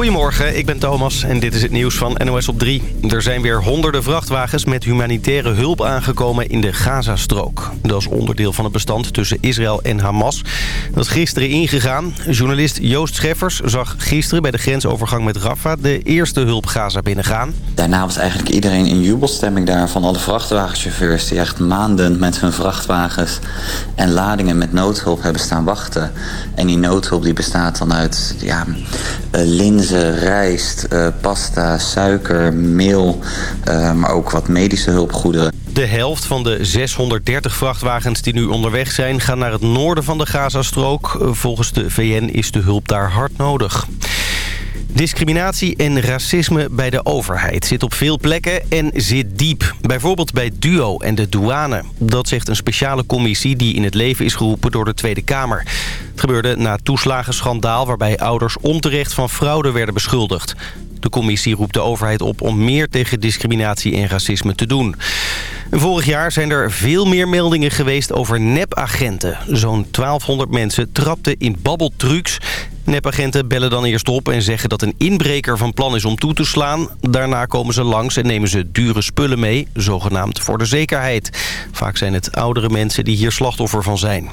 Goedemorgen, ik ben Thomas en dit is het nieuws van NOS op 3. Er zijn weer honderden vrachtwagens met humanitaire hulp aangekomen in de Gazastrook. Dat is onderdeel van het bestand tussen Israël en Hamas. Dat is gisteren ingegaan. Journalist Joost Scheffers zag gisteren bij de grensovergang met Rafah... de eerste hulp Gaza binnengaan. Daarna was eigenlijk iedereen in jubelstemming daar... van alle vrachtwagenchauffeurs die echt maanden met hun vrachtwagens... en ladingen met noodhulp hebben staan wachten. En die noodhulp die bestaat dan uit ja, uh, rijst, uh, pasta, suiker, meel, uh, maar ook wat medische hulpgoederen. De helft van de 630 vrachtwagens die nu onderweg zijn... gaan naar het noorden van de Gazastrook. Volgens de VN is de hulp daar hard nodig. Discriminatie en racisme bij de overheid zit op veel plekken en zit diep. Bijvoorbeeld bij DUO en de douane. Dat zegt een speciale commissie die in het leven is geroepen door de Tweede Kamer. Het gebeurde na toeslagenschandaal waarbij ouders onterecht van fraude werden beschuldigd. De commissie roept de overheid op om meer tegen discriminatie en racisme te doen. Vorig jaar zijn er veel meer meldingen geweest over nepagenten. Zo'n 1200 mensen trapten in babbeltrucs. Nepagenten bellen dan eerst op en zeggen dat een inbreker van plan is om toe te slaan. Daarna komen ze langs en nemen ze dure spullen mee, zogenaamd voor de zekerheid. Vaak zijn het oudere mensen die hier slachtoffer van zijn.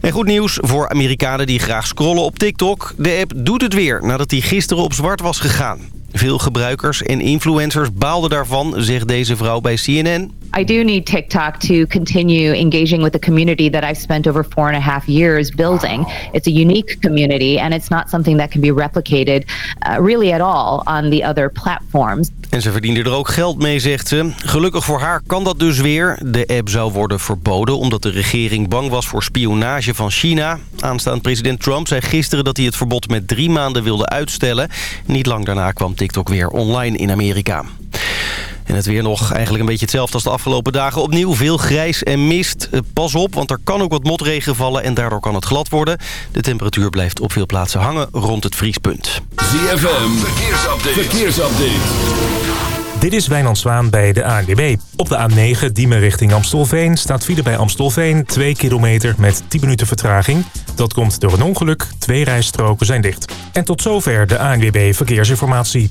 En goed nieuws voor Amerikanen die graag scrollen op TikTok. De app doet het weer nadat hij gisteren op zwart was gegaan. Veel gebruikers en influencers baalden daarvan, zegt deze vrouw bij CNN. I do need TikTok to continue engaging with the community that I've spent over four and a half years building. It's a unique community and it's not something that can be replicated uh, really at all on the other platforms. En ze verdiende er ook geld mee, zegt ze. Gelukkig voor haar kan dat dus weer. De app zou worden verboden omdat de regering bang was voor spionage van China. Aanstaand president Trump zei gisteren dat hij het verbod met drie maanden wilde uitstellen. Niet lang daarna kwam TikTok weer online in Amerika. En het weer nog eigenlijk een beetje hetzelfde als de afgelopen dagen. Opnieuw veel grijs en mist. Pas op, want er kan ook wat motregen vallen en daardoor kan het glad worden. De temperatuur blijft op veel plaatsen hangen rond het vriespunt. ZFM, verkeersupdate. verkeersupdate. Dit is Wijnand Zwaan bij de ANWB. Op de A9 Diemen richting Amstelveen staat file bij Amstelveen 2 kilometer met 10 minuten vertraging. Dat komt door een ongeluk. Twee rijstroken zijn dicht. En tot zover de ANWB Verkeersinformatie.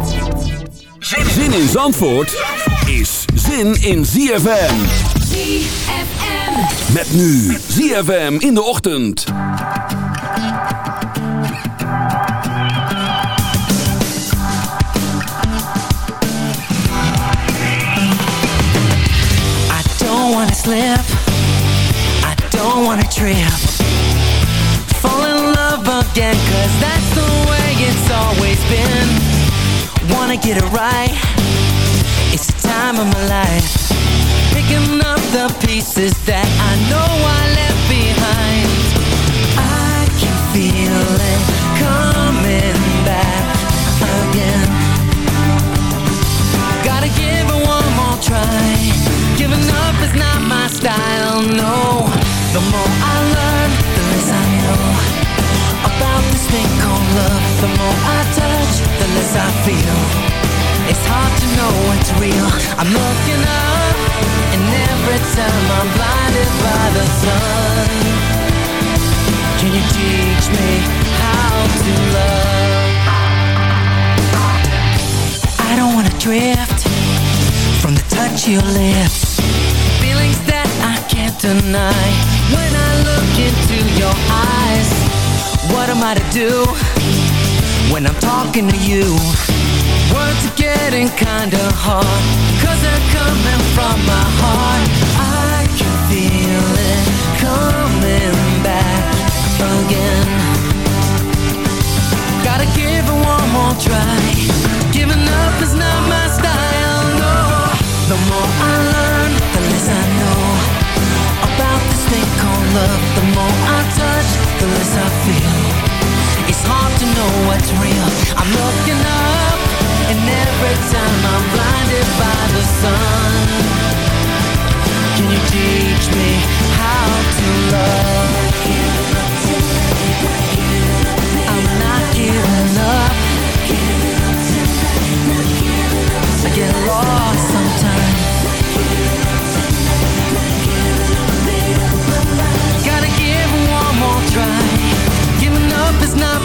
Zin in Zandvoort is zin in ZFM. ZFM. Met nu ZFM in de ochtend. I don't wanna slip. I don't wanna trip. Fall in love again, cause that's the way it's always been. Wanna get it right. It's the time of my life. Picking up the pieces that I know I left behind. I to do when I'm talking to you? Words are getting kinda hard Cause they're coming from my heart. I can feel it coming back again. Gotta give it one more try. Giving up is not my style, no. The more I learn, the less I know About this thing called love. The more I touch, the less I feel to know what's real. I'm looking up And every time I'm blinded by the sun. Can you teach me how to love? I'm not giving up. I get lost sometimes.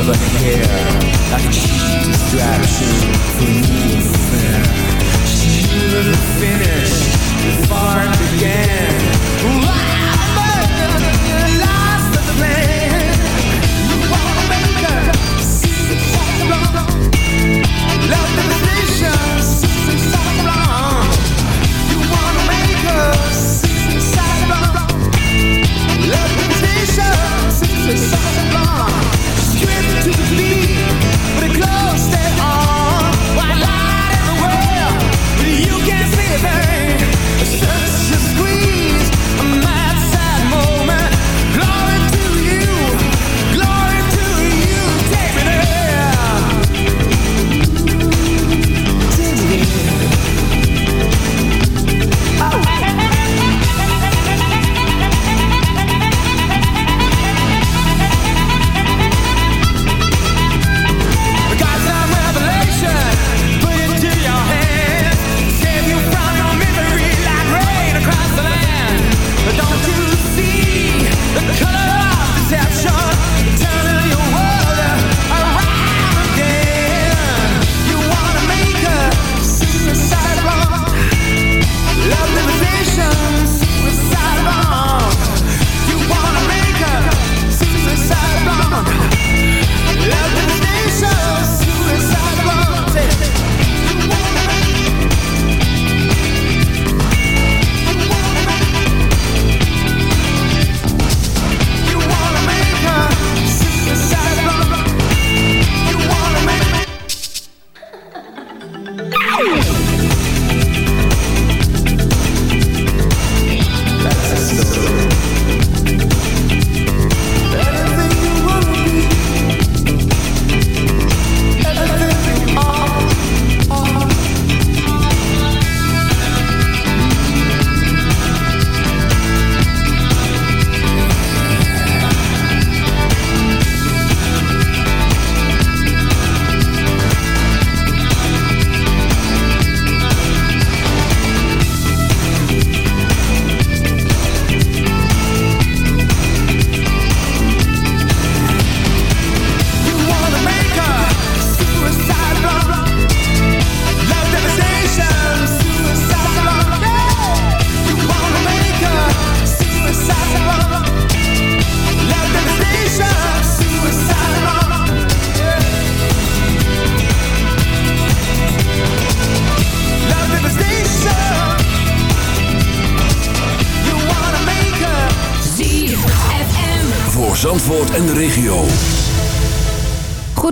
of a hair Like a cheap distraction for me and fair She knew the finish began.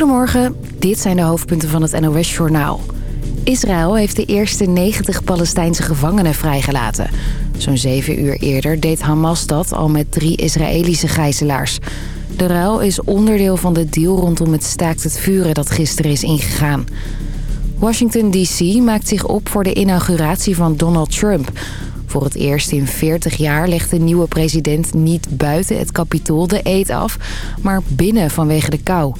Goedemorgen, dit zijn de hoofdpunten van het NOS-journaal. Israël heeft de eerste 90 Palestijnse gevangenen vrijgelaten. Zo'n zeven uur eerder deed Hamas dat al met drie Israëlische gijzelaars. De ruil is onderdeel van de deal rondom het staakt het vuren dat gisteren is ingegaan. Washington D.C. maakt zich op voor de inauguratie van Donald Trump. Voor het eerst in 40 jaar legt de nieuwe president niet buiten het kapitool de eet af... maar binnen vanwege de kou.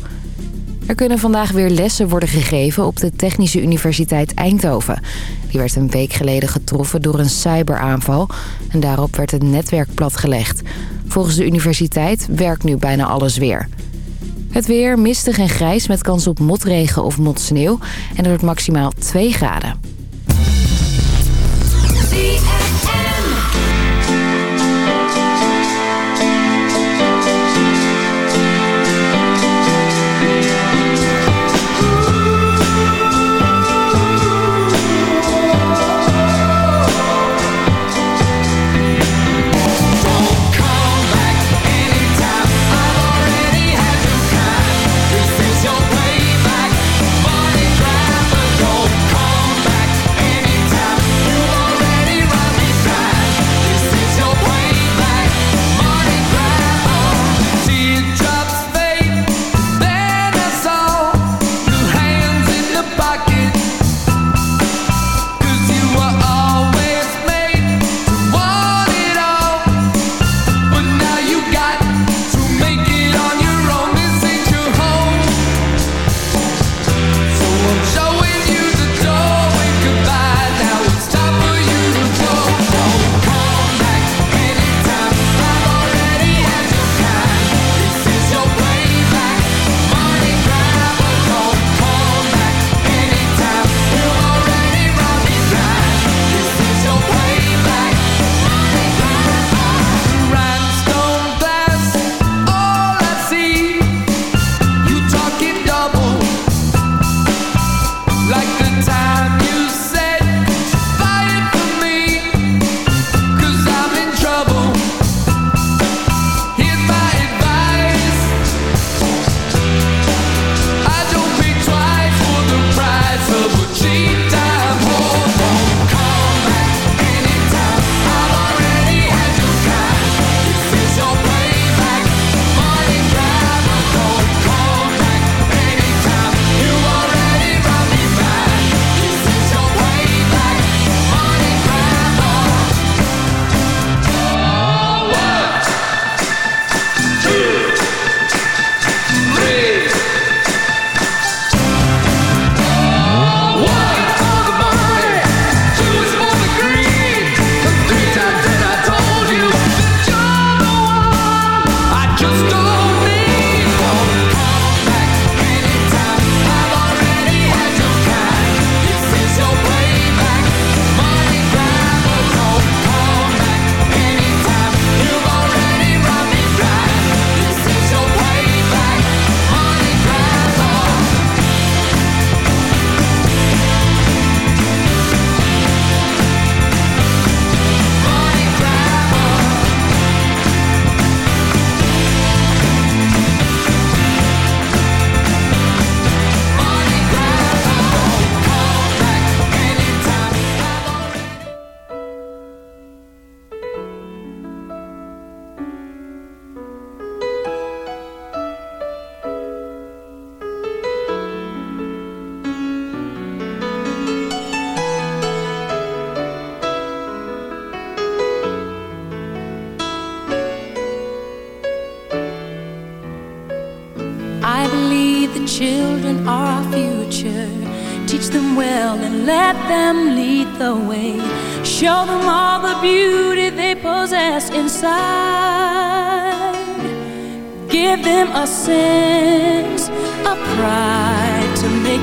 Er kunnen vandaag weer lessen worden gegeven op de Technische Universiteit Eindhoven. Die werd een week geleden getroffen door een cyberaanval en daarop werd het netwerk platgelegd. Volgens de universiteit werkt nu bijna alles weer. Het weer mistig en grijs met kans op motregen of motsneeuw en het wordt maximaal 2 graden.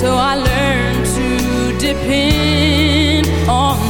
so I learned to depend on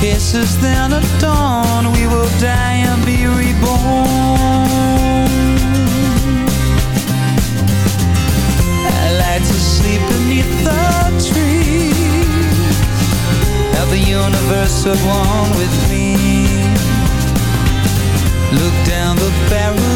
Kisses then at dawn We will die and be reborn. I like to sleep beneath the trees Have the universe at one with me. Look down the barrel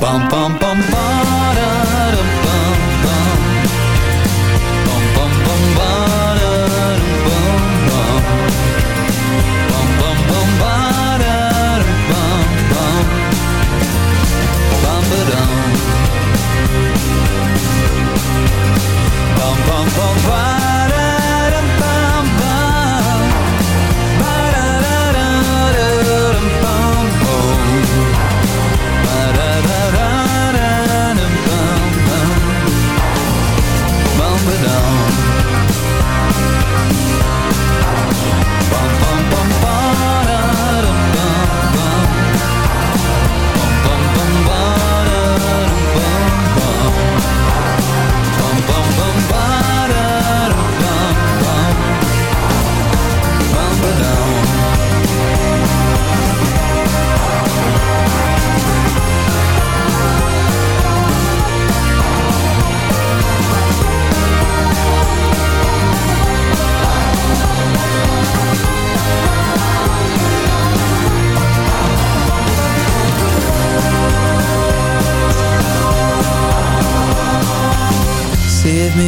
bum bum